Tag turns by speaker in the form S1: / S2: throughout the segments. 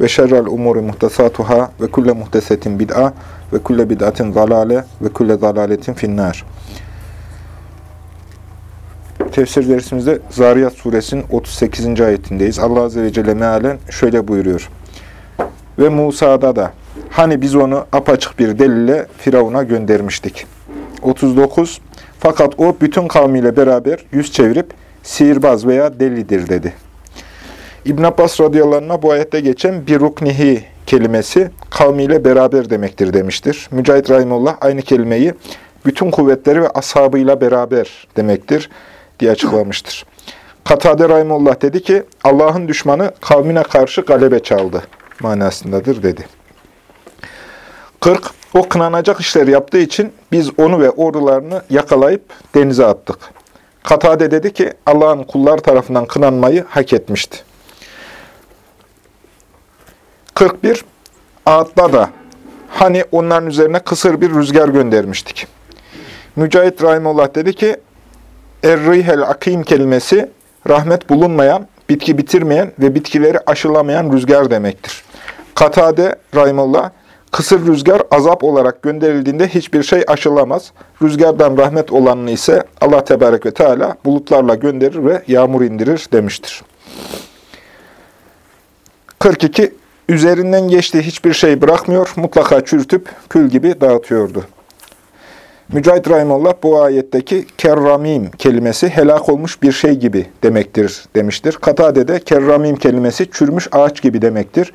S1: ve şerrel umuri muhtesatuhâ ve kulle muhtesetin bid'a ve kulle bid'atin zalale ve kulle zalaletin finnâr. Tefsir dersimizde Zariyat suresinin 38. ayetindeyiz. Allah Azze ve Celle mealen şöyle buyuruyor. Ve Musa'da da hani biz onu apaçık bir delille Firavun'a göndermiştik. 39. Fakat o bütün kavmiyle beraber yüz çevirip sihirbaz veya delidir dedi. İbn Abbas radıyallahu bu ayette geçen bir ruknihi kelimesi kavmiyle beraber demektir demiştir. Mücahit Rahimullah aynı kelimeyi bütün kuvvetleri ve ashabıyla beraber demektir diye açıklamıştır. Katade Rahimullah dedi ki Allah'ın düşmanı kavmine karşı galebe çaldı manasındadır dedi. 40. O kınanacak işler yaptığı için biz onu ve ordularını yakalayıp denize attık. Katade dedi ki Allah'ın kullar tarafından kınanmayı hak etmişti. 41. Ağıtla da hani onların üzerine kısır bir rüzgar göndermiştik. Mücahit Rahimullah dedi ki Er-rihel akim kelimesi rahmet bulunmayan, bitki bitirmeyen ve bitkileri aşılamayan rüzgar demektir. Katade Rahimullah Kısır rüzgar azap olarak gönderildiğinde hiçbir şey aşılamaz. Rüzgardan rahmet olanını ise Allah Tebarek ve Teala bulutlarla gönderir ve yağmur indirir demiştir. 42. Üzerinden geçtiği hiçbir şey bırakmıyor, mutlaka çürütüp kül gibi dağıtıyordu. Mücahit Rahimullah bu ayetteki kerramim kelimesi helak olmuş bir şey gibi demektir demiştir. Katade'de kerramim kelimesi çürümüş ağaç gibi demektir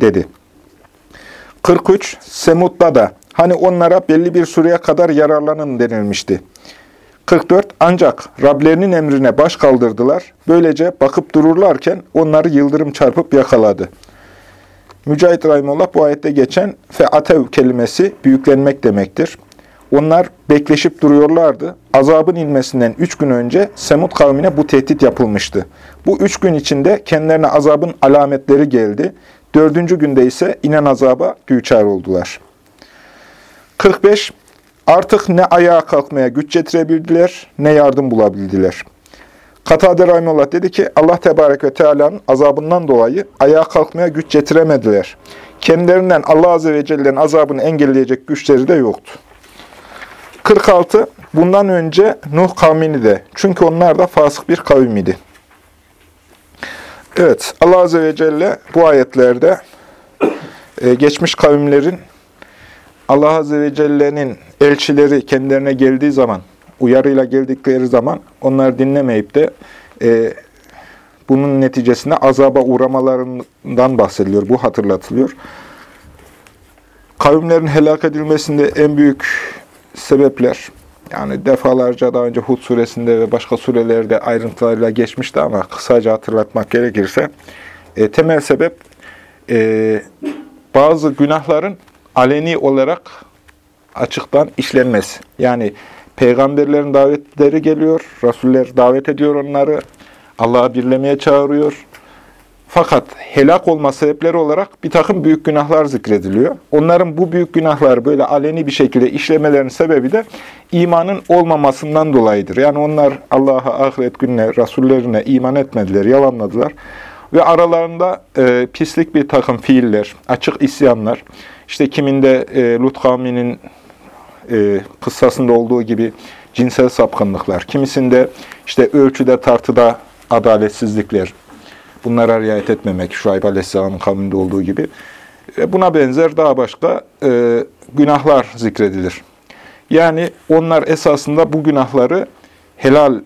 S1: dedi. 43. Semud'da da hani onlara belli bir süreye kadar yararlanın denilmişti. 44. Ancak Rablerinin emrine baş kaldırdılar. Böylece bakıp dururlarken onları yıldırım çarpıp yakaladı. Mücahit Rahimullah bu ayette geçen featev kelimesi büyüklenmek demektir. Onlar bekleşip duruyorlardı. Azabın inmesinden üç gün önce Semud kavmine bu tehdit yapılmıştı. Bu üç gün içinde kendilerine azabın alametleri geldi. Dördüncü günde ise inen azaba düçar oldular. 45. Artık ne ayağa kalkmaya güç getirebildiler, ne yardım bulabildiler. Katade Rahimullah dedi ki, Allah Tebarek ve Teala'nın azabından dolayı ayağa kalkmaya güç getiremediler. Kendilerinden Allah Azze ve Celle'nin azabını engelleyecek güçleri de yoktu. 46. Bundan önce Nuh kavmini de, çünkü onlar da fasık bir kavim idi. Evet, Allah Azze ve Celle bu ayetlerde e, geçmiş kavimlerin Allah Azze ve Celle'nin elçileri kendilerine geldiği zaman, uyarıyla geldikleri zaman onları dinlemeyip de e, bunun neticesinde azaba uğramalarından bahsediliyor. Bu hatırlatılıyor. Kavimlerin helak edilmesinde en büyük sebepler, yani defalarca daha önce Hud suresinde ve başka surelerde ayrıntılarıyla geçmişti ama kısaca hatırlatmak gerekirse, e, temel sebep e, bazı günahların aleni olarak açıktan işlenmesi. Yani peygamberlerin davetleri geliyor, rasuller davet ediyor onları, Allah'a birlemeye çağırıyor. Fakat helak olma sebepleri olarak bir takım büyük günahlar zikrediliyor. Onların bu büyük günahları böyle aleni bir şekilde işlemelerinin sebebi de imanın olmamasından dolayıdır. Yani onlar Allah'a, ahiret gününe, rasullerine iman etmediler, yalanladılar. Ve aralarında e, pislik bir takım fiiller, açık isyanlar, işte kiminde e, Lut kavminin e, kıssasında olduğu gibi cinsel sapkınlıklar, kimisinde işte ölçüde tartıda adaletsizlikler, bunlara riayet etmemek, Şuayb Aleyhisselam'ın kavminde olduğu gibi. E, buna benzer daha başka e, günahlar zikredilir. Yani onlar esasında bu günahları helal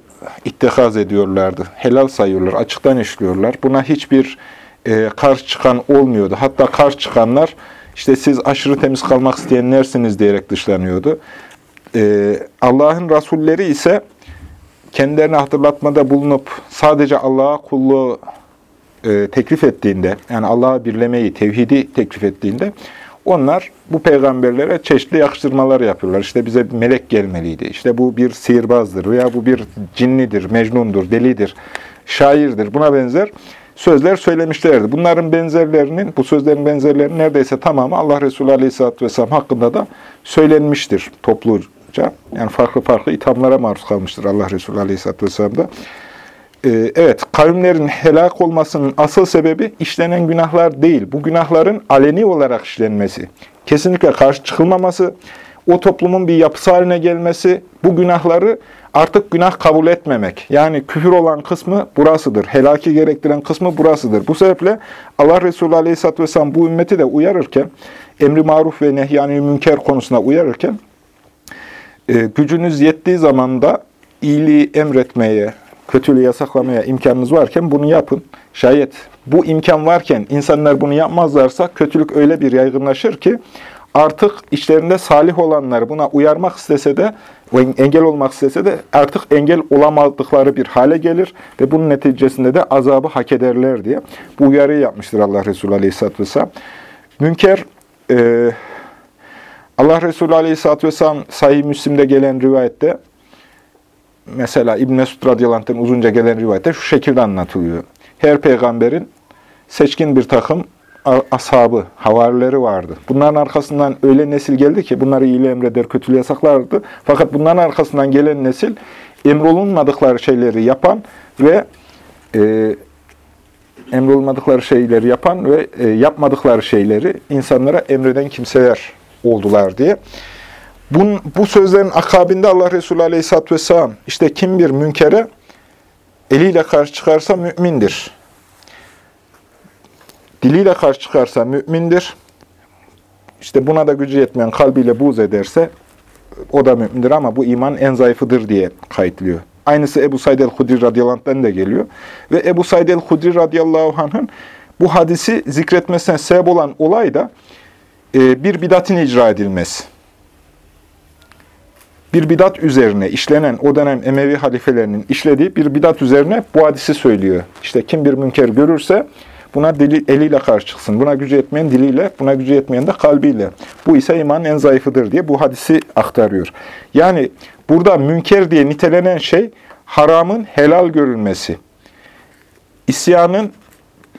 S1: ittihaz ediyorlardı. Helal sayıyorlar, açıktan işliyorlar. Buna hiçbir e, karşı çıkan olmuyordu. Hatta karşı çıkanlar, işte siz aşırı temiz kalmak isteyenlersiniz diyerek dışlanıyordu. E, Allah'ın Rasulleri ise kendilerine hatırlatmada bulunup sadece Allah'a kulluğu e, teklif ettiğinde, yani Allah'a birlemeyi, tevhidi teklif ettiğinde, onlar bu peygamberlere çeşitli yakıştırmalar yapıyorlar. İşte bize bir melek gelmeliydi. İşte bu bir sihirbazdır veya bu bir cinnidir, mecnundur, delidir, şairdir. Buna benzer sözler söylemişlerdi. Bunların benzerlerinin, bu sözlerin benzerlerinin neredeyse tamamı Allah Resulü Aleyhisselatü Vesselam hakkında da söylenmiştir topluca. Yani farklı farklı ithamlara maruz kalmıştır Allah Resulü Aleyhisselatü Vesselam da. Ee, evet, kavimlerin helak olmasının asıl sebebi işlenen günahlar değil. Bu günahların aleni olarak işlenmesi. Kesinlikle karşı çıkılmaması, o toplumun bir yapısı haline gelmesi, bu günahları artık günah kabul etmemek. Yani küfür olan kısmı burasıdır. Helaki gerektiren kısmı burasıdır. Bu sebeple Allah Resulü Aleyhisselatü Vesselam bu ümmeti de uyarırken, emri maruf ve nehyani münker konusuna uyarırken, e, gücünüz yettiği zaman da iyiliği emretmeye, kötülüğü yasaklamaya imkanınız varken bunu yapın. Şayet bu imkan varken insanlar bunu yapmazlarsa kötülük öyle bir yaygınlaşır ki artık içlerinde salih olanları buna uyarmak istese de engel olmak istese de artık engel olamadıkları bir hale gelir ve bunun neticesinde de azabı hak ederler diye bu uyarıyı yapmıştır Allah Resulü Aleyhisselatü Vesselam. Münker, e, Allah Resulü Aleyhisselatü Vesselam Sahih Müslim'de gelen rivayette mesela İbn Mesud radıyallahu uzunca gelen rivayette şu şekilde anlatılıyor. Her peygamberin seçkin bir takım ashabı, havarileri vardı. Bunların arkasından öyle nesil geldi ki bunları iyiliği emreder, kötülüğü yasaklardı. Fakat bunların arkasından gelen nesil emrolunmadıkları şeyleri yapan ve e, emrolunmadıkları şeyleri yapan ve e, yapmadıkları şeyleri insanlara emreden kimseler oldular diye. Bun, bu sözlerin akabinde Allah Resulü Aleyhisselatü Vesselam işte kim bir münkere eliyle karşı çıkarsa mümindir diliyle karşı çıkarsa mümindir. İşte buna da gücü yetmeyen kalbiyle buğz ederse o da mümindir ama bu iman en zayıfıdır diye kayıtlıyor. Aynısı Ebu Said el-Hudri radıyallahu anh'dan da geliyor. Ve Ebu Said el-Hudri radıyallahu anh'ın bu hadisi zikretmesine sebep olan olay da e, bir bidatın icra edilmesi. Bir bidat üzerine işlenen o dönem Emevi halifelerinin işlediği bir bidat üzerine bu hadisi söylüyor. İşte kim bir münker görürse Buna dili, eliyle karşı çıksın. Buna gücü yetmeyen diliyle, buna gücü yetmeyen de kalbiyle. Bu ise imanın en zayıfıdır diye bu hadisi aktarıyor. Yani burada münker diye nitelenen şey haramın helal görülmesi. İsyanın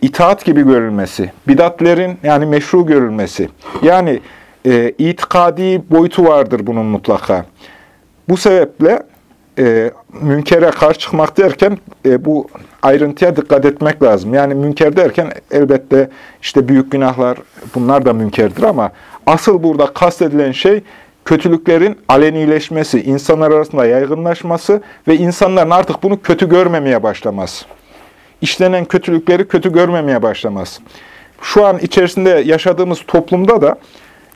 S1: itaat gibi görülmesi. Bidatlerin yani meşru görülmesi. Yani e, itikadi boyutu vardır bunun mutlaka. Bu sebeple e, münkere karşı çıkmak derken e, bu ayrıntıya dikkat etmek lazım. Yani münker derken elbette işte büyük günahlar bunlar da münkerdir ama asıl burada kastedilen şey kötülüklerin alenileşmesi, insanlar arasında yaygınlaşması ve insanların artık bunu kötü görmemeye başlaması. İşlenen kötülükleri kötü görmemeye başlaması. Şu an içerisinde yaşadığımız toplumda da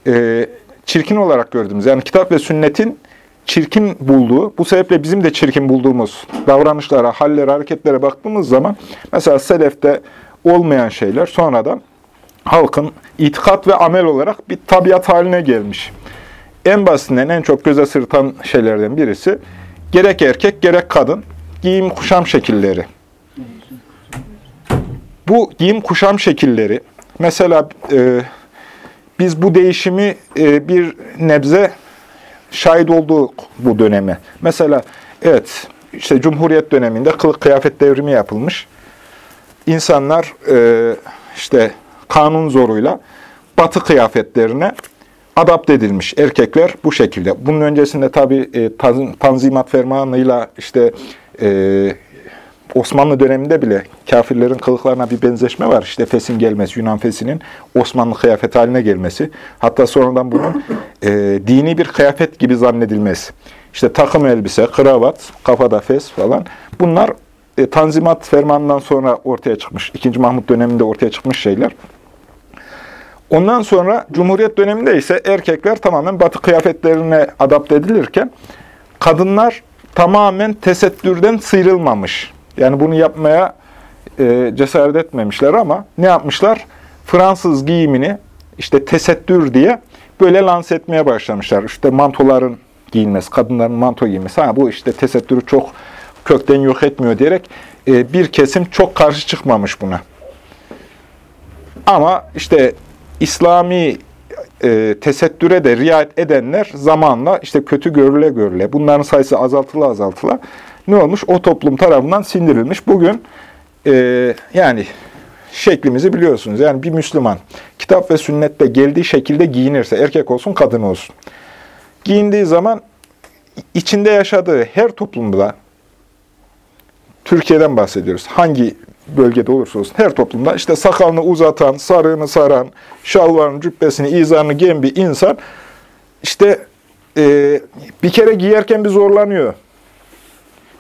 S1: e, çirkin olarak gördüğümüz, yani kitap ve sünnetin çirkin bulduğu, bu sebeple bizim de çirkin bulduğumuz davranışlara, hallere, hareketlere baktığımız zaman mesela selefte olmayan şeyler sonradan halkın itikat ve amel olarak bir tabiat haline gelmiş. En basitinden en çok göze sırtan şeylerden birisi gerek erkek gerek kadın giyim kuşam şekilleri. Bu giyim kuşam şekilleri mesela e, biz bu değişimi e, bir nebze şahit olduk bu dönemi. Mesela evet işte Cumhuriyet döneminde kılık kıyafet devrimi yapılmış. İnsanlar e, işte kanun zoruyla batı kıyafetlerine adapt edilmiş erkekler bu şekilde. Bunun öncesinde tabi e, Tanzimat Fermanı'yla işte e, Osmanlı döneminde bile kafirlerin kılıklarına bir benzeşme var. İşte fesin gelmesi, Yunan fesinin Osmanlı kıyafet haline gelmesi. Hatta sonradan bunun e, dini bir kıyafet gibi zannedilmesi. İşte takım elbise, kravat, kafada fes falan. Bunlar e, Tanzimat fermanından sonra ortaya çıkmış. İkinci Mahmut döneminde ortaya çıkmış şeyler. Ondan sonra Cumhuriyet döneminde ise erkekler tamamen batı kıyafetlerine adapte edilirken kadınlar tamamen tesettürden sıyrılmamış. Yani bunu yapmaya e, cesaret etmemişler ama ne yapmışlar? Fransız giyimini işte tesettür diye böyle lanse etmeye başlamışlar. İşte mantoların giyinmesi, kadınların manto giymesi. Ha, bu işte tesettürü çok kökten yok etmiyor diyerek e, bir kesim çok karşı çıkmamış buna. Ama işte İslami e, tesettüre de riayet edenler zamanla işte kötü görüle görüle, bunların sayısı azaltıla azaltıla ne olmuş? O toplum tarafından sindirilmiş. Bugün e, yani şeklimizi biliyorsunuz. Yani bir Müslüman kitap ve sünnette geldiği şekilde giyinirse, erkek olsun kadın olsun. Giyindiği zaman içinde yaşadığı her toplumda, Türkiye'den bahsediyoruz. Hangi bölgede olursa olsun her toplumda işte sakalını uzatan, sarığını saran, şalvarını, cübbesini, izarını giyen bir insan işte e, bir kere giyerken bir zorlanıyor.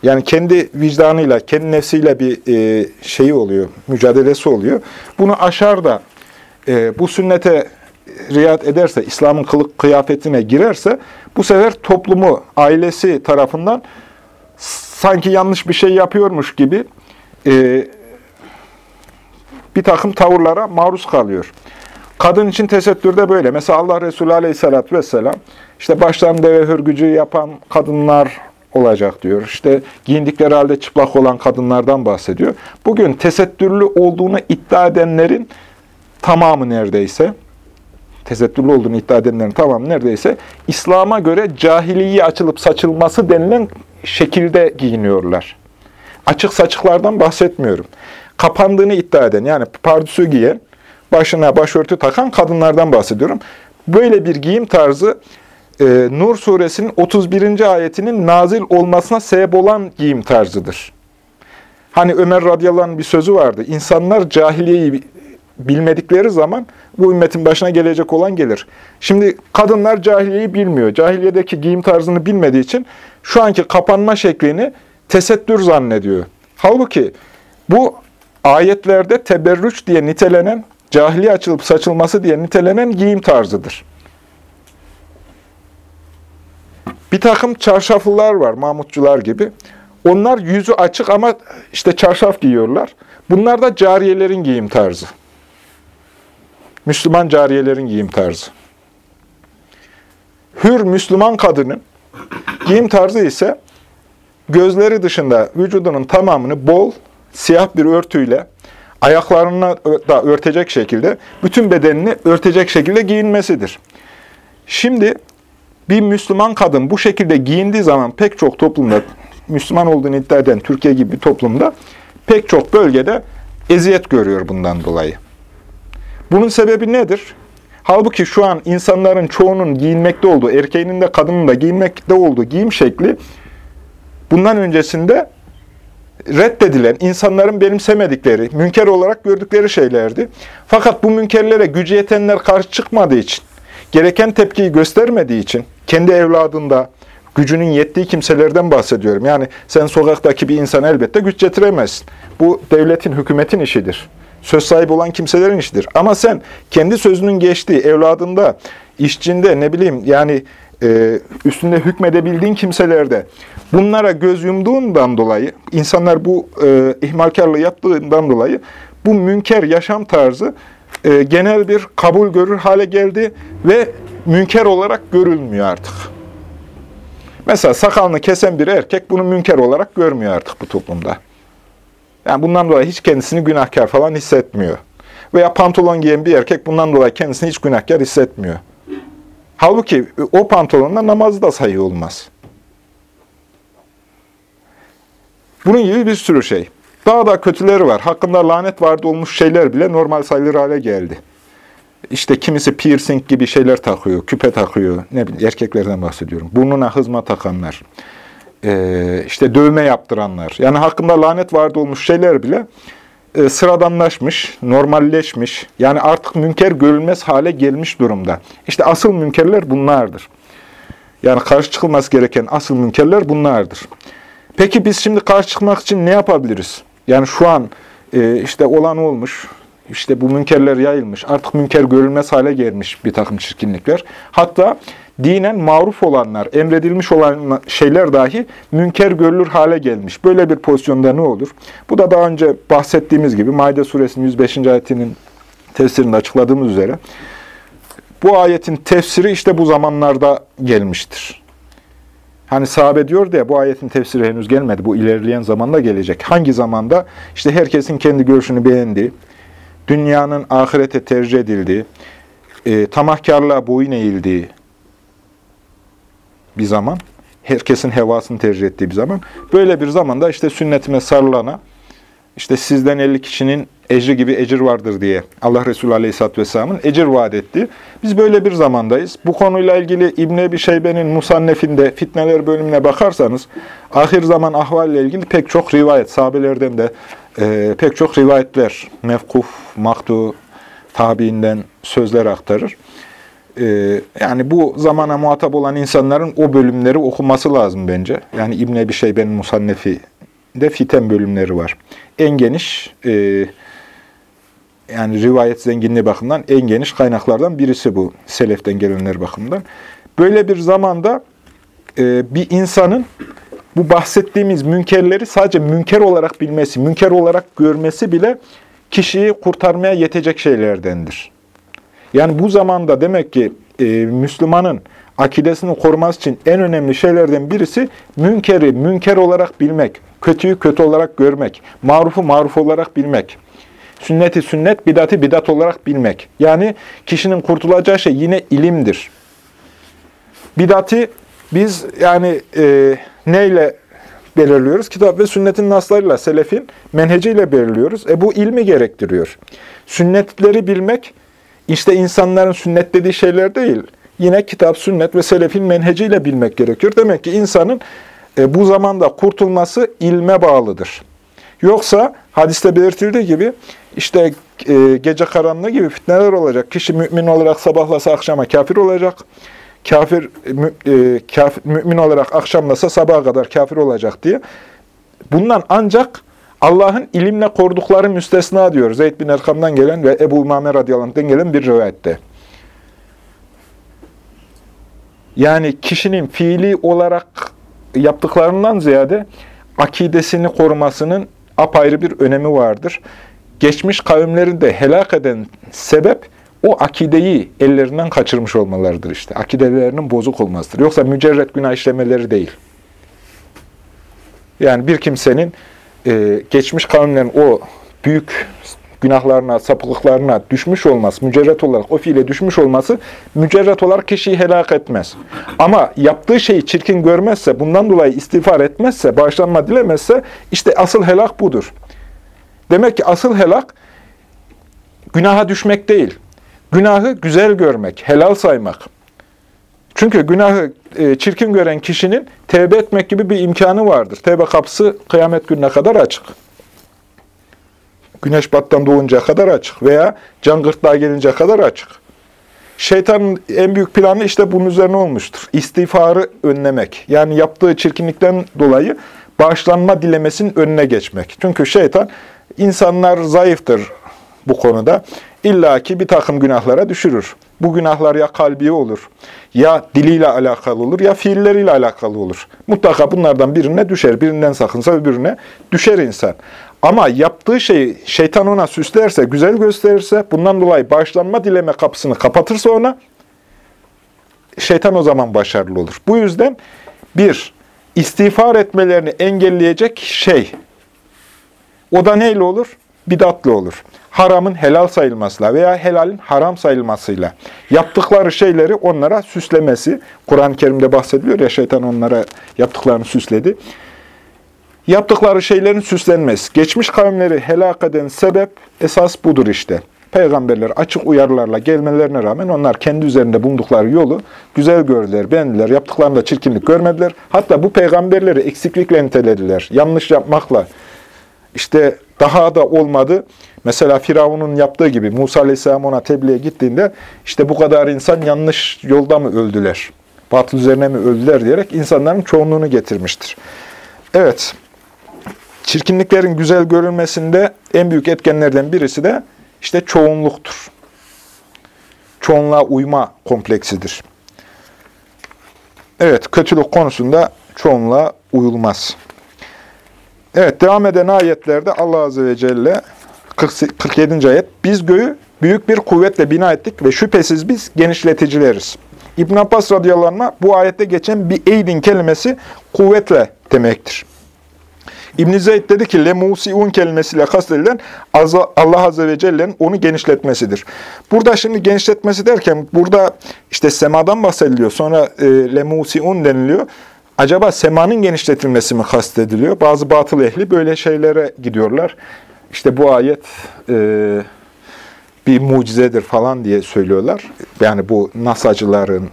S1: Yani kendi vicdanıyla, kendi nefsiyle bir e, şeyi oluyor, mücadelesi oluyor. Bunu aşar da e, bu sünnete riayet ederse, İslam'ın kılık kıyafetine girerse, bu sefer toplumu, ailesi tarafından sanki yanlış bir şey yapıyormuş gibi e, bir takım tavırlara maruz kalıyor. Kadın için tesettürde böyle. Mesela Allah Resulü Aleyhisselatü Vesselam, işte başlarında deve hürgücü yapan kadınlar olacak diyor. İşte giyindikleri halde çıplak olan kadınlardan bahsediyor. Bugün tesettürlü olduğunu iddia edenlerin tamamı neredeyse, tesettürlü olduğunu iddia edenlerin tamamı neredeyse, İslam'a göre cahiliye açılıp saçılması denilen şekilde giyiniyorlar. Açık saçıklardan bahsetmiyorum. Kapandığını iddia eden, yani pardüsü giyen, başına başörtü takan kadınlardan bahsediyorum. Böyle bir giyim tarzı e, Nur suresinin 31. ayetinin nazil olmasına sebep olan giyim tarzıdır. Hani Ömer radıyallahu bir sözü vardı. İnsanlar cahiliyeyi bilmedikleri zaman bu ümmetin başına gelecek olan gelir. Şimdi kadınlar cahiliyeyi bilmiyor. Cahiliyedeki giyim tarzını bilmediği için şu anki kapanma şeklini tesettür zannediyor. Halbuki bu ayetlerde teberrüç diye nitelenen, cahiliye açılıp saçılması diye nitelenen giyim tarzıdır. Bir takım çarşaflılar var, Mahmutçular gibi. Onlar yüzü açık ama işte çarşaf giyiyorlar. Bunlar da cariyelerin giyim tarzı. Müslüman cariyelerin giyim tarzı. Hür Müslüman kadının giyim tarzı ise gözleri dışında vücudunun tamamını bol, siyah bir örtüyle, ayaklarına da örtecek şekilde, bütün bedenini örtecek şekilde giyinmesidir. Şimdi bir Müslüman kadın bu şekilde giyindiği zaman pek çok toplumda, Müslüman olduğunu iddia eden Türkiye gibi bir toplumda pek çok bölgede eziyet görüyor bundan dolayı. Bunun sebebi nedir? Halbuki şu an insanların çoğunun giyinmekte olduğu, erkeğinin de kadının da giyinmekte olduğu giyim şekli bundan öncesinde reddedilen, insanların benimsemedikleri, münker olarak gördükleri şeylerdi. Fakat bu münkerlere gücü yetenler karşı çıkmadığı için, gereken tepkiyi göstermediği için, kendi evladında gücünün yettiği kimselerden bahsediyorum. Yani sen sokaktaki bir insan elbette güç getiremezsin. Bu devletin, hükümetin işidir. Söz sahibi olan kimselerin işidir. Ama sen kendi sözünün geçtiği evladında, işçinde, ne bileyim yani e, üstünde hükmedebildiğin kimselerde bunlara göz yumduğundan dolayı, insanlar bu e, ihmalkarlığı yaptığından dolayı bu münker yaşam tarzı e, genel bir kabul görür hale geldi ve münker olarak görülmüyor artık. Mesela sakalını kesen bir erkek bunu münker olarak görmüyor artık bu toplumda. Yani bundan dolayı hiç kendisini günahkar falan hissetmiyor. Veya pantolon giyen bir erkek bundan dolayı kendisini hiç günahkar hissetmiyor. Halbuki o pantolonla namazı da sayı olmaz. Bunun gibi bir sürü şey. Daha da kötüleri var. Hakkında lanet vardı olmuş şeyler bile normal sayılır hale geldi. İşte kimisi piercing gibi şeyler takıyor, küpe takıyor. Ne bileyim, erkeklerden bahsediyorum. Burnuna hızma takanlar. Ee, işte dövme yaptıranlar. Yani hakkında lanet vardı olmuş şeyler bile e, sıradanlaşmış, normalleşmiş. Yani artık münker görülmez hale gelmiş durumda. İşte asıl münkerler bunlardır. Yani karşı çıkılması gereken asıl münkerler bunlardır. Peki biz şimdi karşı çıkmak için ne yapabiliriz? Yani şu an e, işte olan olmuş, işte bu münkerler yayılmış, artık münker görülmez hale gelmiş bir takım çirkinlikler. Hatta dinen maruf olanlar, emredilmiş olan şeyler dahi münker görülür hale gelmiş. Böyle bir pozisyonda ne olur? Bu da daha önce bahsettiğimiz gibi Maide suresinin 105. ayetinin tefsirinde açıkladığımız üzere bu ayetin tefsiri işte bu zamanlarda gelmiştir. Hani sahabe diyor ya bu ayetin tefsiri henüz gelmedi. Bu ilerleyen zamanda gelecek. Hangi zamanda? İşte herkesin kendi görüşünü beğendiği, dünyanın ahirete tercih edildiği, e, tamahkarlığa boyun eğildiği bir zaman, herkesin hevasını tercih ettiği bir zaman, böyle bir zamanda işte sünnetime sarılana, işte sizden 50 kişinin ecri gibi ecir vardır diye Allah Resulü Aleyhisselatü Vesselam'ın ecir vaat etti. Biz böyle bir zamandayız. Bu konuyla ilgili İbn Ebi Şeybe'nin Musannef'inde fitneler bölümüne bakarsanız ahir zaman ahval ile ilgili pek çok rivayet, sahabelerden de e, pek çok rivayetler, mevkuf, maktu, tabiinden sözler aktarır. E, yani bu zamana muhatap olan insanların o bölümleri okuması lazım bence. Yani İbn Ebi Şeybe'nin Musannefi de fiten bölümleri var. En geniş e, yani rivayet zenginliği bakımından en geniş kaynaklardan birisi bu. Seleften gelenler bakımından. Böyle bir zamanda e, bir insanın bu bahsettiğimiz münkerleri sadece münker olarak bilmesi, münker olarak görmesi bile kişiyi kurtarmaya yetecek şeylerdendir. Yani bu zamanda demek ki e, Müslümanın akidesini koruması için en önemli şeylerden birisi münkeri münker olarak bilmek, kötüyü kötü olarak görmek, marufu maruf olarak bilmek. Sünneti sünnet, bidati bidat olarak bilmek. Yani kişinin kurtulacağı şey yine ilimdir. Bidati biz yani e, neyle belirliyoruz? Kitap ve sünnetin naslarıyla, selefin menheciyle belirliyoruz. E bu ilmi gerektiriyor. Sünnetleri bilmek, işte insanların sünnet dediği şeyler değil. Yine kitap, sünnet ve selefin menheciyle bilmek gerekiyor. Demek ki insanın e, bu zamanda kurtulması ilme bağlıdır. Yoksa hadiste belirtildiği gibi işte e, gece karanlığı gibi fitneler olacak. Kişi mümin olarak sabahlasa akşama kafir olacak. Kafir, mü, e, kafir mümin olarak akşamlasa sabaha kadar kafir olacak diye. Bundan ancak Allah'ın ilimle korudukları müstesna diyor. Zeyd bin Erkam'dan gelen ve Ebu Umame radıyallahu gelen bir rivayette. Yani kişinin fiili olarak yaptıklarından ziyade akidesini korumasının apayrı bir önemi vardır. Geçmiş kavimleri de helak eden sebep o akideyi ellerinden kaçırmış olmalarıdır işte. Akidelerinin bozuk olmasıdır. Yoksa mücerret günah işlemeleri değil. Yani bir kimsenin e, geçmiş kavimlerin o büyük günahlarına, sapıklıklarına düşmüş olması, mücerret olarak o fiile düşmüş olması, mücerret olarak kişiyi helak etmez. Ama yaptığı şeyi çirkin görmezse, bundan dolayı istiğfar etmezse, bağışlanma dilemezse, işte asıl helak budur. Demek ki asıl helak, günaha düşmek değil. Günahı güzel görmek, helal saymak. Çünkü günahı e, çirkin gören kişinin tevbe etmek gibi bir imkanı vardır. Tevbe kapısı kıyamet gününe kadar açık. Güneş battan doğunca kadar açık veya can gırtlağa gelince kadar açık. Şeytanın en büyük planı işte bunun üzerine olmuştur. İstiğfarı önlemek. Yani yaptığı çirkinlikten dolayı bağışlanma dilemesinin önüne geçmek. Çünkü şeytan insanlar zayıftır bu konuda. İlla ki bir takım günahlara düşürür. Bu günahlar ya kalbi olur, ya diliyle alakalı olur, ya fiilleriyle alakalı olur. Mutlaka bunlardan birine düşer. Birinden sakınsa öbürüne düşer insan. Ama yaptığı şeyi şeytan ona süslerse, güzel gösterirse, bundan dolayı bağışlanma dileme kapısını kapatırsa ona, şeytan o zaman başarılı olur. Bu yüzden bir, istiğfar etmelerini engelleyecek şey, o da neyle olur? Bidatlı olur. Haramın helal sayılmasıyla veya helalin haram sayılmasıyla yaptıkları şeyleri onlara süslemesi, Kur'an-ı Kerim'de bahsediliyor ya şeytan onlara yaptıklarını süsledi. Yaptıkları şeylerin süslenmesi. Geçmiş kavimleri helak eden sebep esas budur işte. Peygamberler açık uyarılarla gelmelerine rağmen onlar kendi üzerinde bulundukları yolu güzel gördüler, beğendiler, yaptıklarında çirkinlik görmediler. Hatta bu peygamberleri eksiklikle nitelediler, yanlış yapmakla. İşte daha da olmadı. Mesela Firavun'un yaptığı gibi Musa Aleyhisselam ona tebliğe gittiğinde işte bu kadar insan yanlış yolda mı öldüler, batıl üzerine mi öldüler diyerek insanların çoğunluğunu getirmiştir. Evet, Çirkinliklerin güzel görülmesinde en büyük etkenlerden birisi de işte çoğunluktur. Çoğunluğa uyma kompleksidir. Evet, kötülük konusunda çoğunluğa uyulmaz. Evet, devam eden ayetlerde Allah Azze ve Celle 47. ayet, biz göğü büyük bir kuvvetle bina ettik ve şüphesiz biz genişleticileriz. İbn Abbas radıyallahu anh bu ayette geçen bir eydin kelimesi kuvvetle demektir. İbn Zeyd dedi ki lemusiun kelimesiyle kastedilen Allah Azze ve Celle'nin onu genişletmesidir. Burada şimdi genişletmesi derken burada işte semadan bahsediliyor. Sonra e, lemusiun deniliyor. Acaba semanın genişletilmesi mi kastediliyor? Bazı batıl ehli böyle şeylere gidiyorlar. İşte bu ayet e, bir mucizedir falan diye söylüyorlar. Yani bu nasacıların,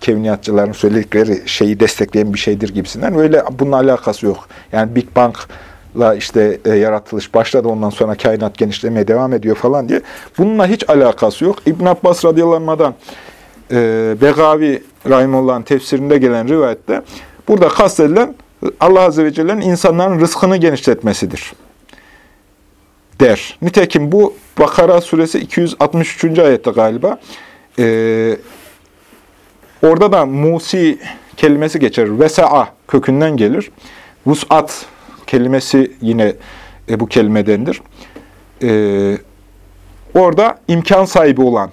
S1: kevniyatçıların söyledikleri şeyi destekleyen bir şeydir gibisinden. Öyle bunun alakası yok. Yani Big Bang'la işte e, yaratılış başladı ondan sonra kainat genişlemeye devam ediyor falan diye. Bununla hiç alakası yok. İbn Abbas radıyallahu e, Begavi Rahimullah'ın tefsirinde gelen rivayette burada kastedilen Allah Azze ve Celle'nin insanların rızkını genişletmesidir der. Nitekim bu Bakara suresi 263. ayette galiba. Ee, orada da Musi kelimesi geçer. Vesa'a kökünden gelir. Vus'at kelimesi yine e, bu kelimedendir. Ee, orada imkan sahibi olan,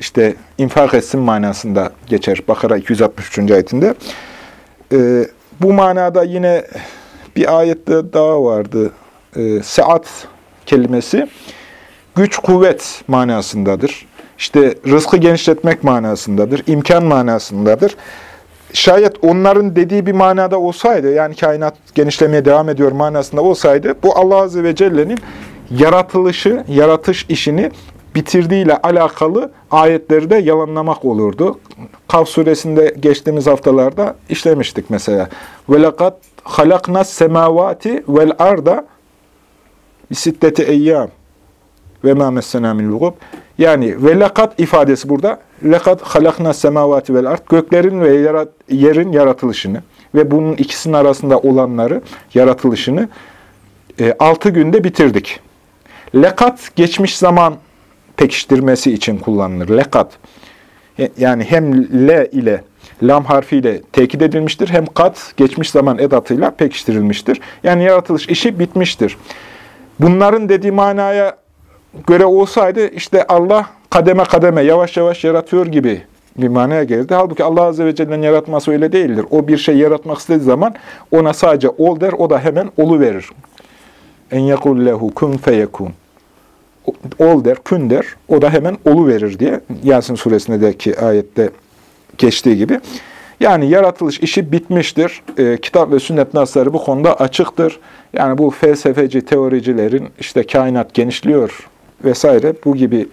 S1: işte infak etsin manasında geçer. Bakara 263. ayetinde. Ee, bu manada yine bir ayette daha vardı. Ee, Saat kelimesi güç, kuvvet manasındadır. İşte rızkı genişletmek manasındadır, imkan manasındadır. Şayet onların dediği bir manada olsaydı, yani kainat genişlemeye devam ediyor manasında olsaydı, bu Allah Azze ve Celle'nin yaratılışı, yaratış işini bitirdiğiyle alakalı ayetleri de yalanlamak olurdu. Kaf suresinde geçtiğimiz haftalarda işlemiştik mesela. وَلَقَدْ خَلَقْنَا السَّمَاوَاتِ وَالْاَرْضَ bisiddeti eyyam ve ma messena min lugub. Yani ve lekat ifadesi burada. Lekat halakna semavati vel art. Göklerin ve yarat, yerin yaratılışını ve bunun ikisinin arasında olanları, yaratılışını e, altı günde bitirdik. Lekat geçmiş zaman pekiştirmesi için kullanılır. Lekat. E, yani hem le ile lam harfiyle tekit edilmiştir. Hem kat geçmiş zaman edatıyla pekiştirilmiştir. Yani yaratılış işi bitmiştir. Bunların dediği manaya göre olsaydı işte Allah kademe kademe yavaş yavaş yaratıyor gibi bir manaya geldi. Halbuki Allah Azze ve Celle'nin yaratması öyle değildir. O bir şey yaratmak istediği zaman ona sadece ol der, o da hemen olu verir. En yekul lehu kun feyekun. Ol der, kün der, o da hemen olu verir diye Yasin suresindeki ayette geçtiği gibi. Yani yaratılış işi bitmiştir. E, kitap ve sünnet nasları bu konuda açıktır. Yani bu felsefeci, teoricilerin işte kainat genişliyor vesaire bu gibi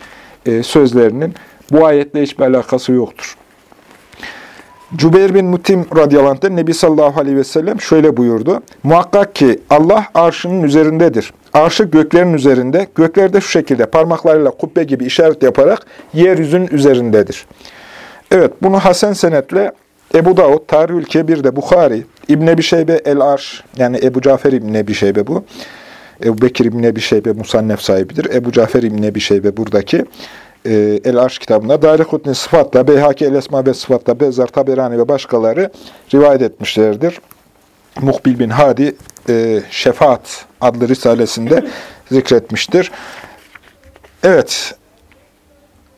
S1: e, sözlerinin bu ayetle hiçbir alakası yoktur. Cübeyr bin Mutim radıyallahu anh Nebi sallallahu aleyhi ve sellem şöyle buyurdu. Muhakkak ki Allah arşının üzerindedir. Arşı göklerin üzerinde, göklerde şu şekilde parmaklarıyla kubbe gibi işaret yaparak yeryüzünün üzerindedir. Evet, bunu Hasan senetle Ebu Davud, Tarihül Kebir'de Bukhari, İbn Ebi Şeybe El-Arş, yani Ebu Cafer İbn Ebi Şeybe bu. Ebu Bekir İbn Ebi Şeybe musannef sahibidir. Ebu Cafer İbn Ebi Şeybe buradaki e, El-Arş kitabında. Darikutni Sıfat'ta, Beyhaki El-Esma ve Sıfat'ta, Bezzar Taberani ve başkaları rivayet etmişlerdir. Muhbil bin Hadi e, Şefaat adlı risalesinde zikretmiştir. Evet,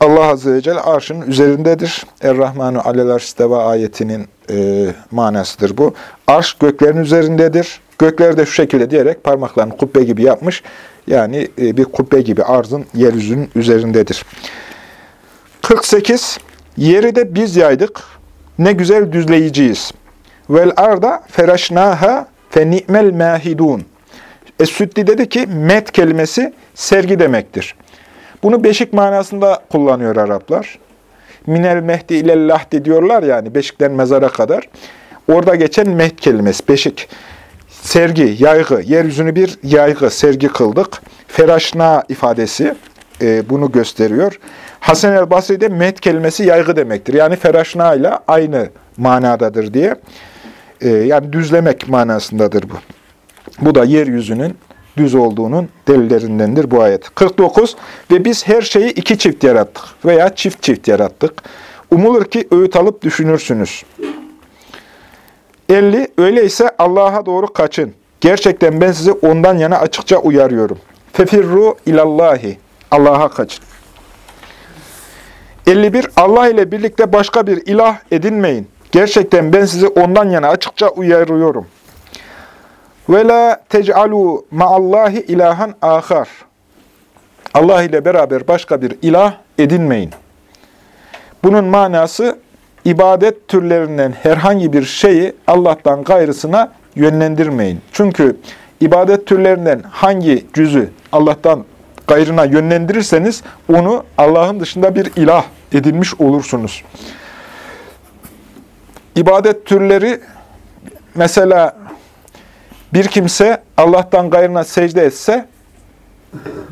S1: Allah Azze ve Celle arşın üzerindedir. Er-Rahmanu alel arşisteva ayetinin e, manasıdır bu. Arş göklerin üzerindedir. Gökler de şu şekilde diyerek parmaklarını kubbe gibi yapmış. Yani e, bir kubbe gibi arzın yeryüzünün üzerindedir. 48. Yeri de biz yaydık. Ne güzel düzleyiciyiz. Vel arda feraşnaha fe ni'mel mahidun. Es-Süddi dedi ki met kelimesi sergi demektir. Bunu beşik manasında kullanıyor Araplar. Minel mehdi ile lahdi diyorlar yani beşikten mezara kadar. Orada geçen mehd kelimesi, beşik. Sergi, yaygı, yeryüzünü bir yaygı, sergi kıldık. Feraşna ifadesi e, bunu gösteriyor. Hasan el Basri'de mehd kelimesi yaygı demektir. Yani feraşna ile aynı manadadır diye. E, yani düzlemek manasındadır bu. Bu da yeryüzünün düz olduğunun delillerindendir bu ayet. 49. Ve biz her şeyi iki çift yarattık veya çift çift yarattık. Umulur ki öğüt alıp düşünürsünüz. 50. Öyleyse Allah'a doğru kaçın. Gerçekten ben sizi ondan yana açıkça uyarıyorum. Fefirru ilallahi. Allah'a kaçın. 51. Allah ile birlikte başka bir ilah edinmeyin. Gerçekten ben sizi ondan yana açıkça uyarıyorum. Ve la tec'alu ma'allahi ilahan ahar. Allah ile beraber başka bir ilah edinmeyin. Bunun manası ibadet türlerinden herhangi bir şeyi Allah'tan gayrısına yönlendirmeyin. Çünkü ibadet türlerinden hangi cüzü Allah'tan gayrına yönlendirirseniz onu Allah'ın dışında bir ilah edinmiş olursunuz. İbadet türleri mesela bir kimse Allah'tan gayrına secde etse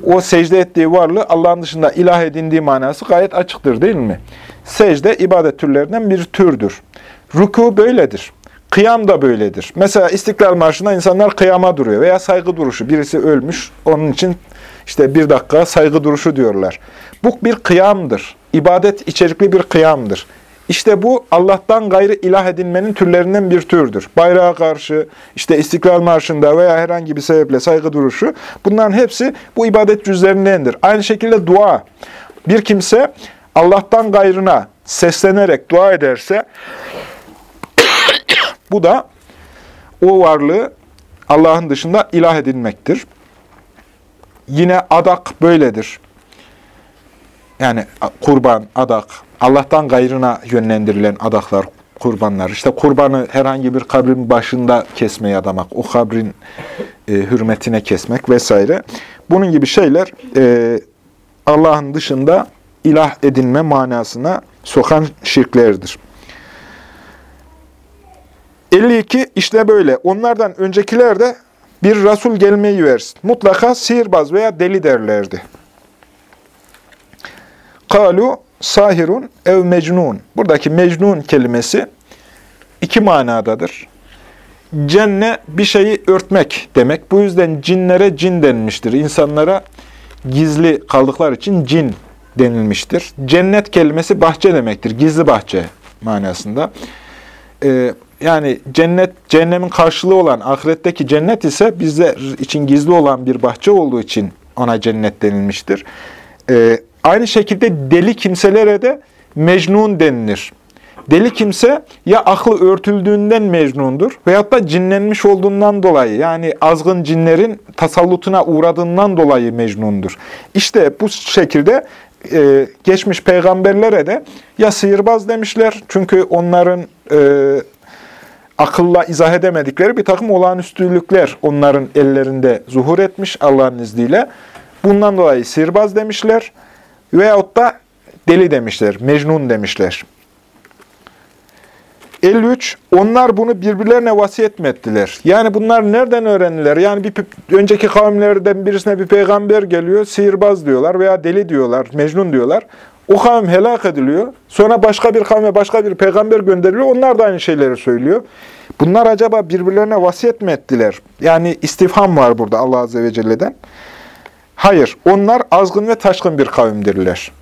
S1: o secde ettiği varlığı Allah'ın dışında ilah edindiği manası gayet açıktır değil mi? Secde ibadet türlerinden bir türdür. Ruku böyledir. Kıyam da böyledir. Mesela İstiklal Marşı'nda insanlar kıyama duruyor veya saygı duruşu. Birisi ölmüş, onun için işte bir dakika saygı duruşu diyorlar. Bu bir kıyamdır. İbadet içerikli bir kıyamdır. İşte bu Allah'tan gayrı ilah edinmenin türlerinden bir türdür. Bayrağa karşı, işte İstiklal Marşı'nda veya herhangi bir sebeple saygı duruşu, bunların hepsi bu ibadet cüzlerindendir. Aynı şekilde dua. Bir kimse Allah'tan gayrına seslenerek dua ederse, bu da o varlığı Allah'ın dışında ilah edinmektir. Yine adak böyledir. Yani kurban, adak, Allah'tan gayrına yönlendirilen adaklar, kurbanlar. İşte kurbanı herhangi bir kabrin başında kesmeye adamak, o kabrin e, hürmetine kesmek vesaire. Bunun gibi şeyler e, Allah'ın dışında ilah edinme manasına sokan şirklerdir. 52 işte böyle. Onlardan öncekiler de bir Resul gelmeyi versin. Mutlaka sihirbaz veya deli derlerdi. Kalu sahirun ev mecnun. Buradaki mecnun kelimesi iki manadadır. Cenne bir şeyi örtmek demek. Bu yüzden cinlere cin denmiştir. İnsanlara gizli kaldıkları için cin denilmiştir. Cennet kelimesi bahçe demektir. Gizli bahçe manasında. Ee, yani cennet, cehennemin karşılığı olan ahiretteki cennet ise bizler için gizli olan bir bahçe olduğu için ona cennet denilmiştir. Ee, aynı şekilde deli kimselere de mecnun denilir. Deli kimse ya aklı örtüldüğünden mecnundur veyahut da cinlenmiş olduğundan dolayı yani azgın cinlerin tasallutuna uğradığından dolayı mecnundur. İşte bu şekilde e, geçmiş peygamberlere de ya sihirbaz demişler çünkü onların e, akılla izah edemedikleri bir takım olağanüstülükler onların ellerinde zuhur etmiş Allah'ın izniyle. Bundan dolayı sihirbaz demişler veyahut da deli demişler, mecnun demişler. 53. Onlar bunu birbirlerine vasiyet mi ettiler? Yani bunlar nereden öğrendiler? Yani bir önceki kavimlerden birisine bir peygamber geliyor, sihirbaz diyorlar veya deli diyorlar, mecnun diyorlar. O kavim helak ediliyor. Sonra başka bir kavme başka bir peygamber gönderiliyor. Onlar da aynı şeyleri söylüyor. Bunlar acaba birbirlerine vasiyet mi ettiler? Yani istifham var burada Allah Azze ve Celle'den. Hayır, onlar azgın ve taşkın bir kavimdirler.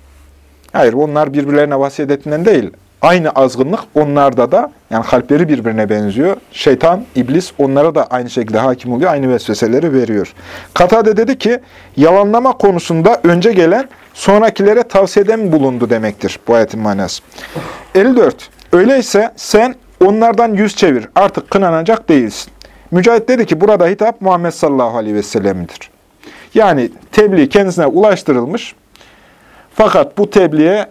S1: Hayır, onlar birbirlerine vasiyet ettiğinden değil. Aynı azgınlık onlarda da, yani kalpleri birbirine benziyor. Şeytan, iblis onlara da aynı şekilde hakim oluyor, aynı vesveseleri veriyor. Katade dedi ki, yalanlama konusunda önce gelen, sonrakilere tavsiyede mi bulundu demektir bu ayetin manası. 54. Öyleyse sen onlardan yüz çevir, artık kınanacak değilsin. Mücahit dedi ki, burada hitap Muhammed sallallahu aleyhi ve sellem'dir. Yani tebliğ kendisine ulaştırılmış, fakat bu tebliğe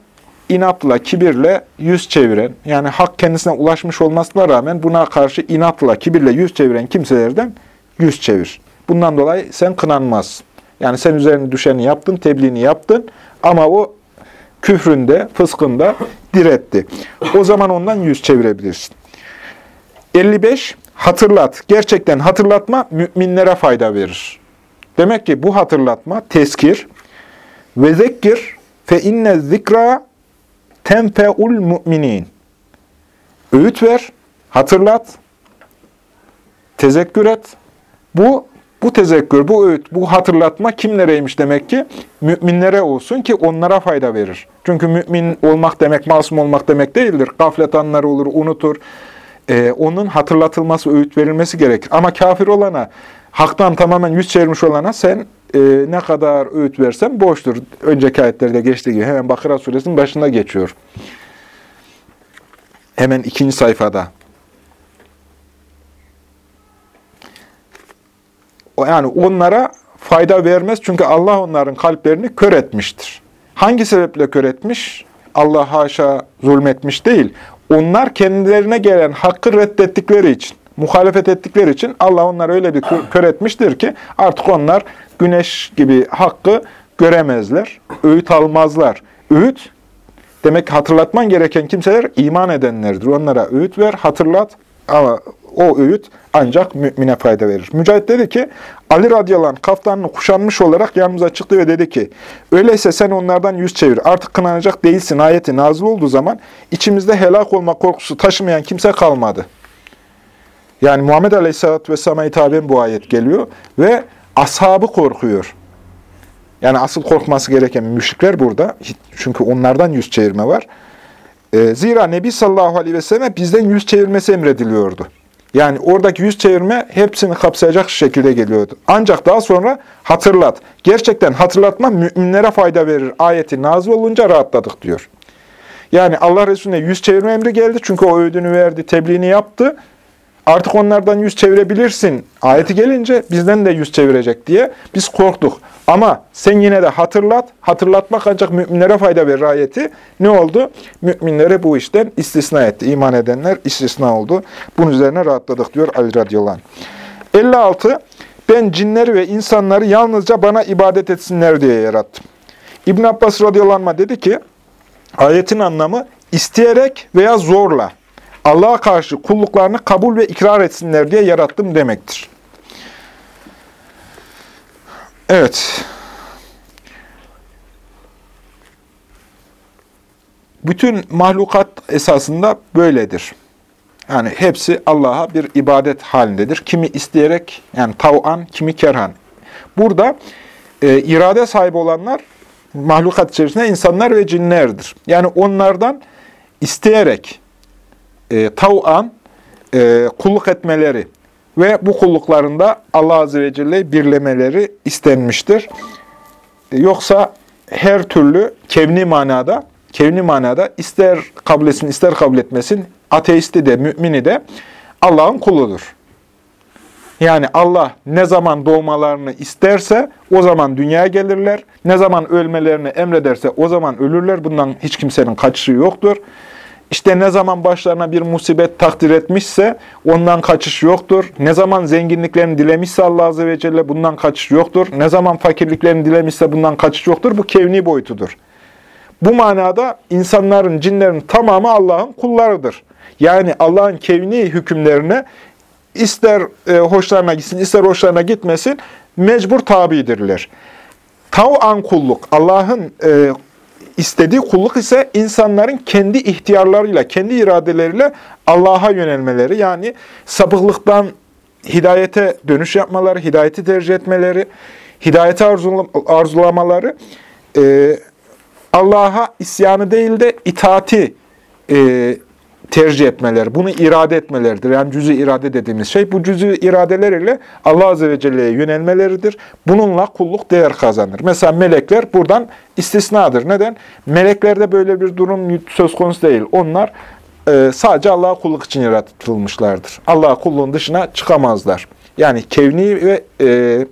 S1: inatla, kibirle yüz çeviren, yani hak kendisine ulaşmış olmasına rağmen buna karşı inatla, kibirle yüz çeviren kimselerden yüz çevir. Bundan dolayı sen kınanmaz. Yani sen üzerine düşeni yaptın, tebliğini yaptın ama o küfründe, fıskında diretti. O zaman ondan yüz çevirebilirsin. 55. Hatırlat. Gerçekten hatırlatma müminlere fayda verir. Demek ki bu hatırlatma teskir ve zekkir fe inne zikra tenfeul müminin. Öğüt ver, hatırlat, tezekkür et. Bu bu tezekkür, bu öğüt, bu hatırlatma kimlereymiş demek ki? Müminlere olsun ki onlara fayda verir. Çünkü mümin olmak demek, masum olmak demek değildir. Gaflet anları olur, unutur. Ee, onun hatırlatılması, öğüt verilmesi gerekir. Ama kafir olana, haktan tamamen yüz çevirmiş olana sen e, ne kadar öğüt versen boştur. Önceki ayetlerde geçtiği gibi hemen Bakara suresinin başında geçiyor. Hemen ikinci sayfada. yani onlara fayda vermez. Çünkü Allah onların kalplerini kör etmiştir. Hangi sebeple kör etmiş? Allah haşa zulmetmiş değil. Onlar kendilerine gelen hakkı reddettikleri için, muhalefet ettikleri için Allah onları öyle bir kör etmiştir ki artık onlar güneş gibi hakkı göremezler, öğüt almazlar. Öğüt, demek ki hatırlatman gereken kimseler iman edenlerdir. Onlara öğüt ver, hatırlat ama o öğüt ancak mümine fayda verir. Mücahit dedi ki, Ali radıyallahu kaftanını kuşanmış olarak yanımıza çıktı ve dedi ki, öyleyse sen onlardan yüz çevir, artık kınanacak değilsin ayeti nazil olduğu zaman içimizde helak olma korkusu taşımayan kimse kalmadı. Yani Muhammed Aleyhisselatü Vesselam'a hitaben bu ayet geliyor ve ashabı korkuyor. Yani asıl korkması gereken müşrikler burada. Çünkü onlardan yüz çevirme var. Ee, zira Nebi sallallahu aleyhi ve sellem bizden yüz çevirmesi emrediliyordu. Yani oradaki yüz çevirme hepsini kapsayacak şekilde geliyordu. Ancak daha sonra hatırlat. Gerçekten hatırlatma müminlere fayda verir. Ayeti nazil olunca rahatladık diyor. Yani Allah Resulüne yüz çevirme emri geldi. Çünkü o öğüdünü verdi, tebliğini yaptı. Artık onlardan yüz çevirebilirsin. Ayeti gelince bizden de yüz çevirecek diye biz korktuk. Ama sen yine de hatırlat. Hatırlatmak ancak müminlere fayda verir ayeti. Ne oldu? Müminlere bu işten istisna etti. İman edenler istisna oldu. Bunun üzerine rahatladık diyor Ali radıyallahu anh. 56. Ben cinleri ve insanları yalnızca bana ibadet etsinler diye yarattım. İbn Abbas radıyallahu anh dedi ki, ayetin anlamı isteyerek veya zorla Allah'a karşı kulluklarını kabul ve ikrar etsinler diye yarattım demektir. Evet. Bütün mahlukat esasında böyledir. Yani hepsi Allah'a bir ibadet halindedir. Kimi isteyerek, yani tav'an, kimi kerhan. Burada e, irade sahibi olanlar mahlukat içerisinde insanlar ve cinlerdir. Yani onlardan isteyerek, e, tav'an e, kulluk etmeleri ve bu kulluklarında Allah Azze ve Celle birlemeleri istenmiştir. E, yoksa her türlü kevni manada, kevni manada ister kabul etsin, ister kabul etmesin, ateisti de, mümini de Allah'ın kuludur. Yani Allah ne zaman doğmalarını isterse o zaman dünyaya gelirler. Ne zaman ölmelerini emrederse o zaman ölürler. Bundan hiç kimsenin kaçışı yoktur. İşte ne zaman başlarına bir musibet takdir etmişse ondan kaçış yoktur. Ne zaman zenginliklerini dilemişse Allah Azze ve Celle bundan kaçış yoktur. Ne zaman fakirliklerini dilemişse bundan kaçış yoktur. Bu kevni boyutudur. Bu manada insanların, cinlerin tamamı Allah'ın kullarıdır. Yani Allah'ın kevni hükümlerine ister e, hoşlarına gitsin, ister hoşlarına gitmesin mecbur tabidirler. Tav'an kulluk, Allah'ın e, istediği kulluk ise insanların kendi ihtiyarlarıyla, kendi iradeleriyle Allah'a yönelmeleri. Yani sapıklıktan hidayete dönüş yapmaları, hidayeti tercih etmeleri, hidayeti arzulamaları, e, Allah'a isyanı değil de itaati e, tercih etmeleri, bunu irade etmeleridir. Yani cüzü irade dediğimiz şey bu cüzü iradeler ile Allah Azze ve Celle'ye yönelmeleridir. Bununla kulluk değer kazanır. Mesela melekler buradan istisnadır. Neden? Meleklerde böyle bir durum söz konusu değil. Onlar e, sadece Allah'a kulluk için yaratılmışlardır. Allah'a kulluğun dışına çıkamazlar. Yani kevni ve e,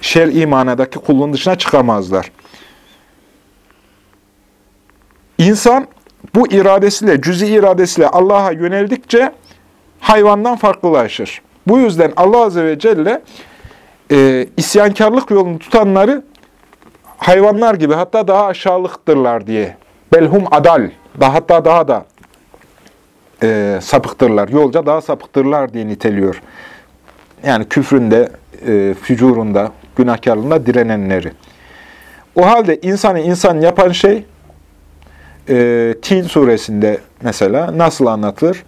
S1: şer'i manadaki kulluğun dışına çıkamazlar. İnsan bu iradesiyle, cüzi iradesiyle Allah'a yöneldikçe hayvandan farklılaşır. Bu yüzden Allah Azze ve Celle e, isyankarlık yolunu tutanları hayvanlar gibi hatta daha aşağılıktırlar diye. Belhum adal, daha, hatta daha da e, sapıktırlar, yolca daha sapıktırlar diye niteliyor. Yani küfründe, e, fücurunda, günahkarlığında direnenleri. O halde insanı insan yapan şey e, Tin suresinde mesela nasıl anlatılır?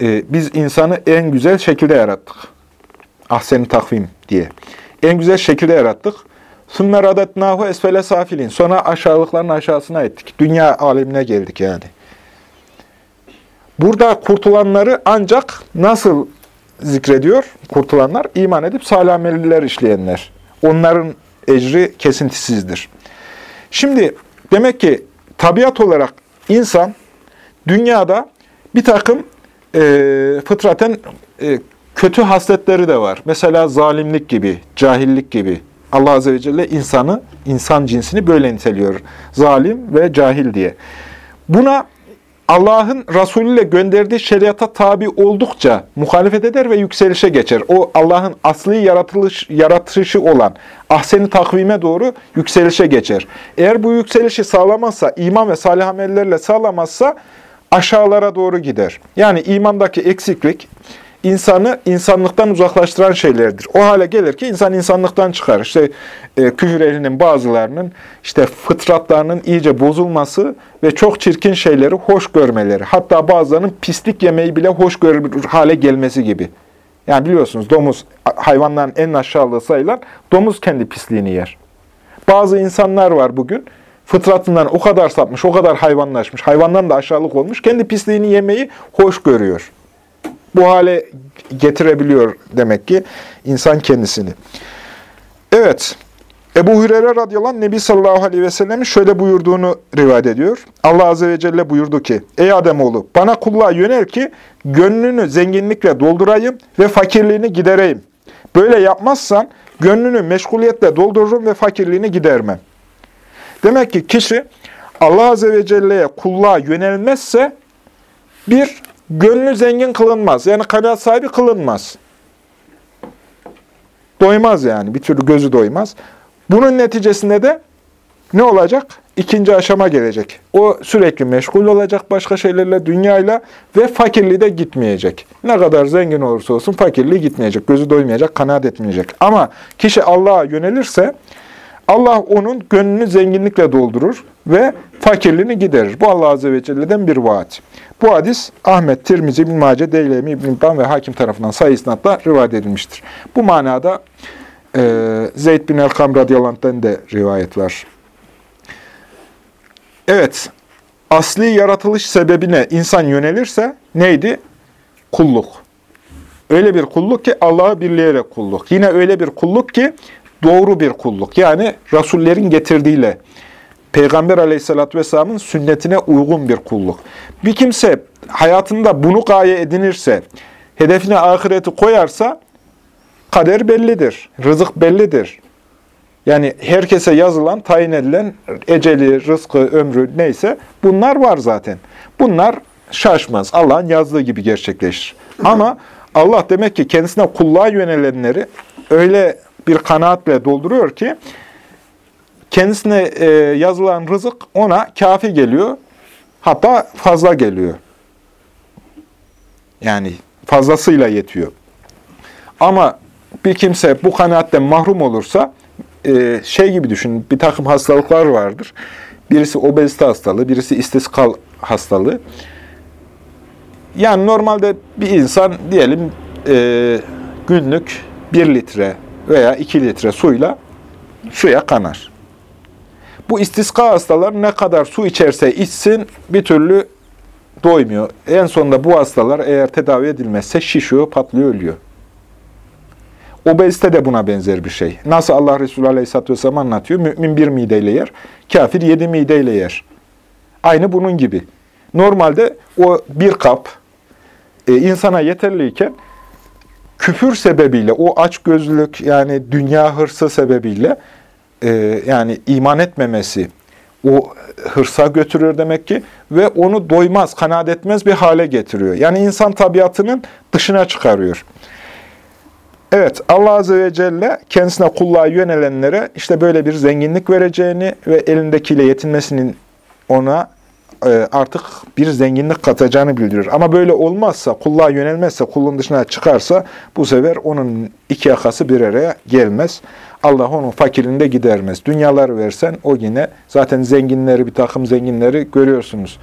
S1: E, biz insanı en güzel şekilde yarattık. Ahsen-i takvim diye. En güzel şekilde yarattık. Sümme radatnahu esfele safilin. Sonra aşağılıkların aşağısına ettik. Dünya alemine geldik yani. Burada kurtulanları ancak nasıl zikrediyor? Kurtulanlar iman edip salameller işleyenler. Onların ecri kesintisizdir. Şimdi Demek ki tabiat olarak insan dünyada bir takım e, fıtraten e, kötü hasletleri de var. Mesela zalimlik gibi, cahillik gibi. Allah Azze ve Celle insanı, insan cinsini böyle niteliyor. Zalim ve cahil diye. Buna Allah'ın Resulü ile gönderdiği şeriata tabi oldukça muhalefet eder ve yükselişe geçer. O Allah'ın asli yaratılış, yaratışı olan ahseni takvime doğru yükselişe geçer. Eğer bu yükselişi sağlamazsa, iman ve salih amellerle sağlamazsa aşağılara doğru gider. Yani imandaki eksiklik, insanı insanlıktan uzaklaştıran şeylerdir. O hale gelir ki insan insanlıktan çıkar. İşte e, küfür ehlinin bazılarının işte fıtratlarının iyice bozulması ve çok çirkin şeyleri hoş görmeleri. Hatta bazılarının pislik yemeği bile hoş görür hale gelmesi gibi. Yani biliyorsunuz domuz hayvanların en aşağılığı sayılan domuz kendi pisliğini yer. Bazı insanlar var bugün fıtratından o kadar sapmış, o kadar hayvanlaşmış, hayvandan da aşağılık olmuş, kendi pisliğini yemeyi hoş görüyor bu hale getirebiliyor demek ki insan kendisini. Evet, Ebu Hureyre radıyallahu anh Nebi sallallahu aleyhi ve sellemin şöyle buyurduğunu rivayet ediyor. Allah azze ve celle buyurdu ki, Ey Ademoğlu bana kulluğa yönel ki gönlünü zenginlikle doldurayım ve fakirliğini gidereyim. Böyle yapmazsan gönlünü meşguliyetle doldururum ve fakirliğini gidermem. Demek ki kişi Allah azze ve celle'ye kulluğa yönelmezse bir Gönlü zengin kılınmaz. Yani kanaat sahibi kılınmaz. Doymaz yani. Bir türlü gözü doymaz. Bunun neticesinde de ne olacak? İkinci aşama gelecek. O sürekli meşgul olacak başka şeylerle, dünyayla ve fakirliği de gitmeyecek. Ne kadar zengin olursa olsun fakirliği gitmeyecek, gözü doymayacak, kanaat etmeyecek. Ama kişi Allah'a yönelirse Allah onun gönlünü zenginlikle doldurur ve fakirliğini giderir. Bu Allah Azze ve Celle'den bir vaat. Bu hadis Ahmet, Tirmizi, İbn-i Mace, Deylemi, İbn-i ve Hakim tarafından sayı isnatla rivayet edilmiştir. Bu manada e, Zeyd bin Elkam radıyallahu de rivayet var. Evet, asli yaratılış sebebine insan yönelirse neydi? Kulluk. Öyle bir kulluk ki Allah'ı birleyerek kulluk. Yine öyle bir kulluk ki doğru bir kulluk. Yani Rasullerin getirdiğiyle, Peygamber aleyhissalatü vesselamın sünnetine uygun bir kulluk. Bir kimse hayatında bunu gaye edinirse, hedefine ahireti koyarsa, kader bellidir, rızık bellidir. Yani herkese yazılan, tayin edilen eceli, rızkı, ömrü neyse bunlar var zaten. Bunlar şaşmaz. Allah'ın yazdığı gibi gerçekleşir. Ama Allah demek ki kendisine kulluğa yönelenleri öyle bir kanaatle dolduruyor ki kendisine e, yazılan rızık ona kafi geliyor. Hatta fazla geliyor. Yani fazlasıyla yetiyor. Ama bir kimse bu kanaatten mahrum olursa e, şey gibi düşünün, bir takım hastalıklar vardır. Birisi obezite hastalığı, birisi istiskal hastalığı. Yani normalde bir insan diyelim e, günlük 1 litre veya 2 litre suyla suya kanar. Bu istiska hastalar ne kadar su içerse içsin bir türlü doymuyor. En sonunda bu hastalar eğer tedavi edilmezse şişiyor, patlıyor, ölüyor. Obezite de buna benzer bir şey. Nasıl Allah Resulü Aleyhisselatü Vesselam anlatıyor? Mümin bir mideyle yer, kafir yedi mideyle yer. Aynı bunun gibi. Normalde o bir kap e, insana yeterliyken küfür sebebiyle, o açgözlülük yani dünya hırsı sebebiyle e, yani iman etmemesi o hırsa götürüyor demek ki ve onu doymaz, kanaat etmez bir hale getiriyor. Yani insan tabiatının dışına çıkarıyor. Evet, Allah Azze ve Celle kendisine kulluğa yönelenlere işte böyle bir zenginlik vereceğini ve elindekiyle yetinmesinin ona artık bir zenginlik katacağını bildiriyor. Ama böyle olmazsa, kulluğa yönelmezse, kulun dışına çıkarsa bu sefer onun iki yakası bir araya gelmez. Allah onun fakirini de gidermez. Dünyaları versen o yine zaten zenginleri, bir takım zenginleri görüyorsunuz.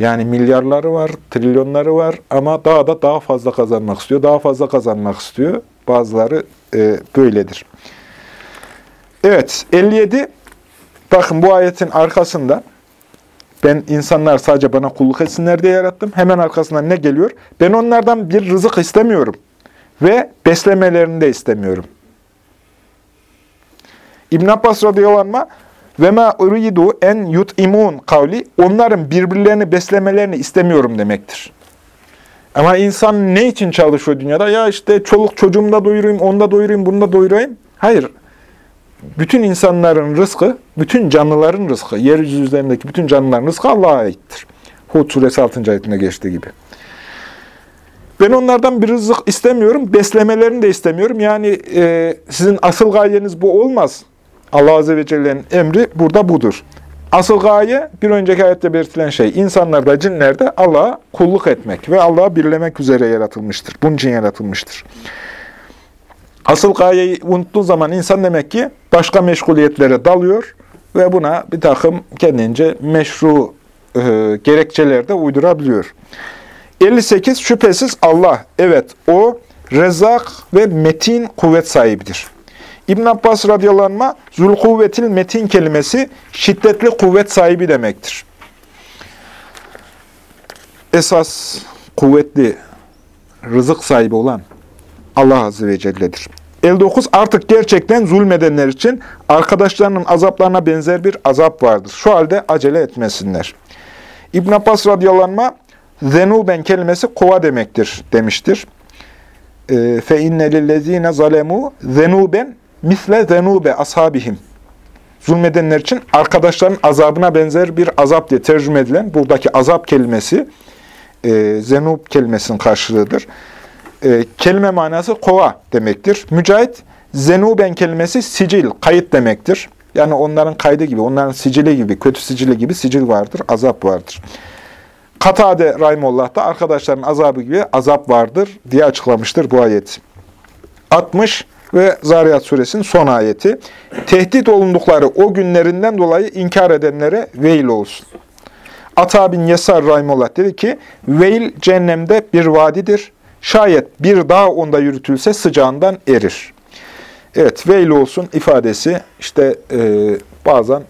S1: Yani milyarları var, trilyonları var ama daha da daha fazla kazanmak istiyor, daha fazla kazanmak istiyor. Bazıları e, böyledir. Evet, 57. Bakın bu ayetin arkasında ben insanlar sadece bana kulluk etsinler diye yarattım. Hemen arkasından ne geliyor? Ben onlardan bir rızık istemiyorum. Ve beslemelerini de istemiyorum. İbn Abbas radıyallahu anh ve ma uridu en yut'imun kavli onların birbirlerini beslemelerini istemiyorum demektir. Ama insan ne için çalışıyor dünyada? Ya işte çoluk çocuğumu da doyurayım, onu da doyurayım, bunu da doyurayım. Hayır. Bütün insanların rızkı, bütün canlıların rızkı, yeryüzü üzerindeki bütün canlıların rızkı Allah'a aittir. Hud suresi 6. ayetinde geçtiği gibi. Ben onlardan bir rızık istemiyorum, beslemelerini de istemiyorum. Yani e, sizin asıl gayeniz bu olmaz. Allah Azze ve Celle'nin emri burada budur. Asıl gaye bir önceki ayette belirtilen şey, insanlarda, cinlerde Allah'a kulluk etmek ve Allah'a birlemek üzere yaratılmıştır. Bunun için yaratılmıştır. Asıl gayeyi unuttuğu zaman insan demek ki başka meşguliyetlere dalıyor ve buna bir takım kendince meşru e, gerekçeler de uydurabiliyor. 58. Şüphesiz Allah, evet o rezak ve metin kuvvet sahibidir. İbn Abbas radıyallahu anh, Zulkuvvetil metin kelimesi şiddetli kuvvet sahibi demektir. Esas kuvvetli rızık sahibi olan Allah Azze ve Celle'dir. 59. Artık gerçekten zulmedenler için arkadaşlarının azaplarına benzer bir azap vardır. Şu halde acele etmesinler. İbn Abbas radıyallahu anh, zenuben kelimesi kova demektir demiştir. Fe inne lillezine zalemu zenuben misle zenube ashabihim. Zulmedenler için arkadaşların azabına benzer bir azap diye tercüme edilen buradaki azap kelimesi e, zenub kelimesinin karşılığıdır. E, kelime manası kova demektir. Mücahit, zenuben kelimesi sicil, kayıt demektir. Yani onların kaydı gibi, onların sicili gibi, kötü sicili gibi sicil vardır, azap vardır. Katade Rahimullah da arkadaşların azabı gibi azap vardır diye açıklamıştır bu ayet. 60 ve Zariyat suresinin son ayeti. Tehdit olundukları o günlerinden dolayı inkar edenlere veil olsun. Ata bin Yesar Rahimullah dedi ki, veil cehennemde bir vadidir. Şayet bir dağ onda yürütülse sıcağından erir. Evet, veil olsun ifadesi işte e, bazen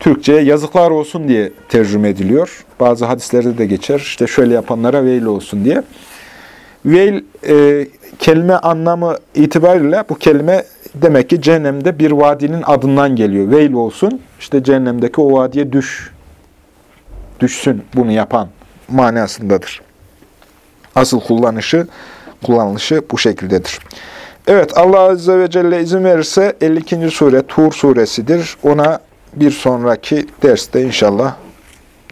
S1: Türkçe'ye yazıklar olsun diye tercüme ediliyor. Bazı hadislerde de geçer. İşte şöyle yapanlara veil olsun diye. Veil e, kelime anlamı itibariyle bu kelime demek ki cehennemde bir vadinin adından geliyor. Veil olsun. İşte cehennemdeki o vadiye düş. Düşsün bunu yapan manasındadır. Asıl kullanışı, kullanılışı bu şekildedir. Evet Allah Azze ve Celle izin verirse 52. sure Tur suresidir. Ona bir sonraki derste inşallah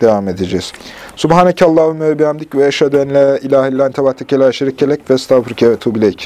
S1: devam edeceğiz. Subhaneke Allahümme ve bihamdik ve eşhedü en la ilahe illan tevateke la şerikelek ve estağfurke ve tuğbileyk.